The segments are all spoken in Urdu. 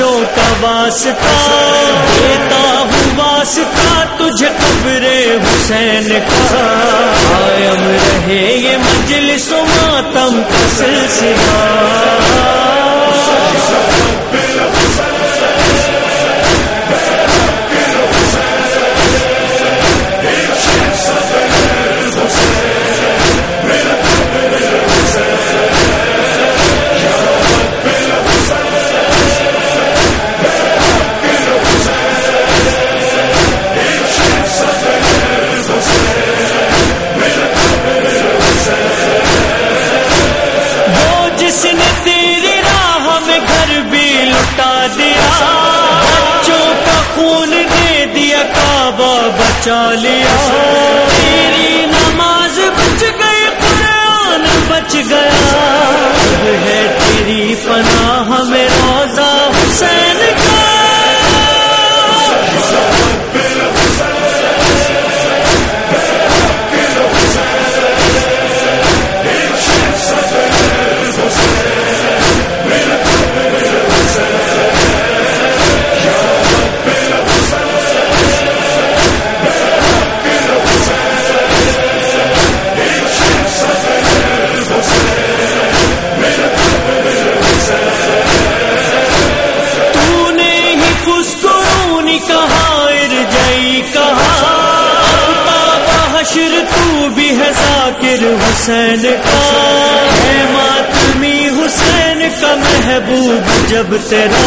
بچوں کا واسطہ دیتا ہوں واسطہ تجھے قبر حسین کا۔ قائم رہے یہ مجلس و ماتم کا سلسلہ۔ وہ جس نے تیری راہ میں گھر بھی لٹا دیا، بچوں کا خون دے دیا، کعبہ بچا لیا۔ تیری نماز بچ گئی، قرآن بچ گیا۔ ہے تیری پناہ۔ حسین کا ہے ماتمی حسین کا محبوب جب تیرا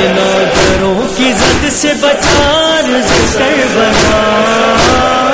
نوجروں کی زد سے بچار ذکر بنا۔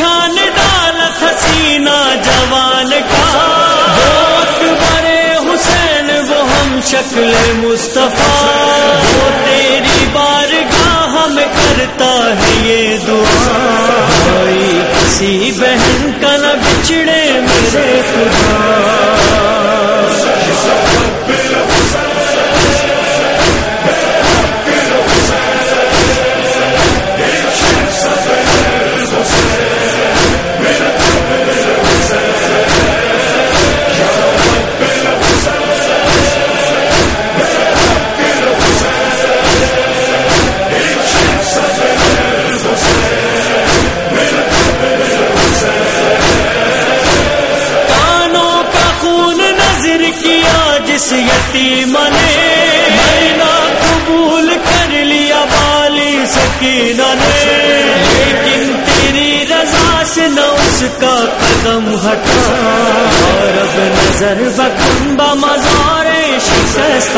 نشان دالت حسینہ جوان کا۔ دوست بڑے حسین، وہ ہم شکل مصطفیٰ۔ وہ تیری بارگاہ میں کرتا ہے یہ دعا۔ کوئی کسی بہن کا نہ بچھڑے میرے خدا۔ والی سکینہ لیکن تیری رضا سے نہ اس کا قدم ہٹا۔ اور اب نظر بکمبا مزار شکست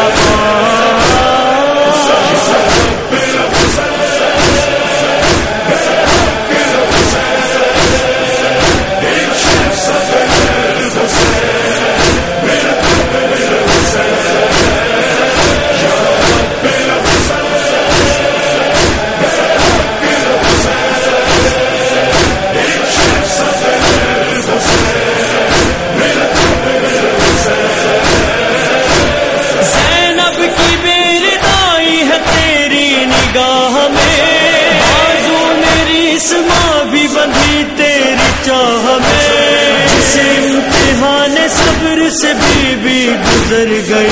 نگاہ میں بازو میری سما بھی بندھی تیری چاہ میں۔ اسے امتحان صبر سے بی بی گزر گئی۔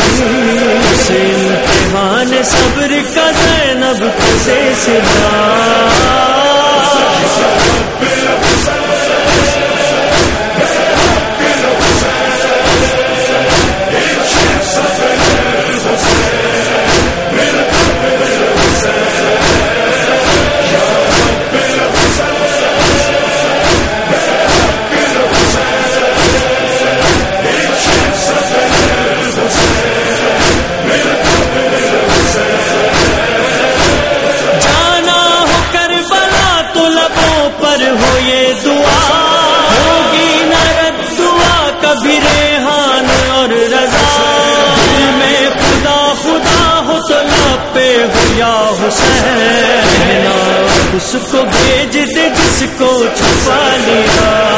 اسے امتحان صبر کا زینب کسے سلا خدا خدا ہو ہو یا حسین اس کو بھیج دے جس کو چھپا لیا۔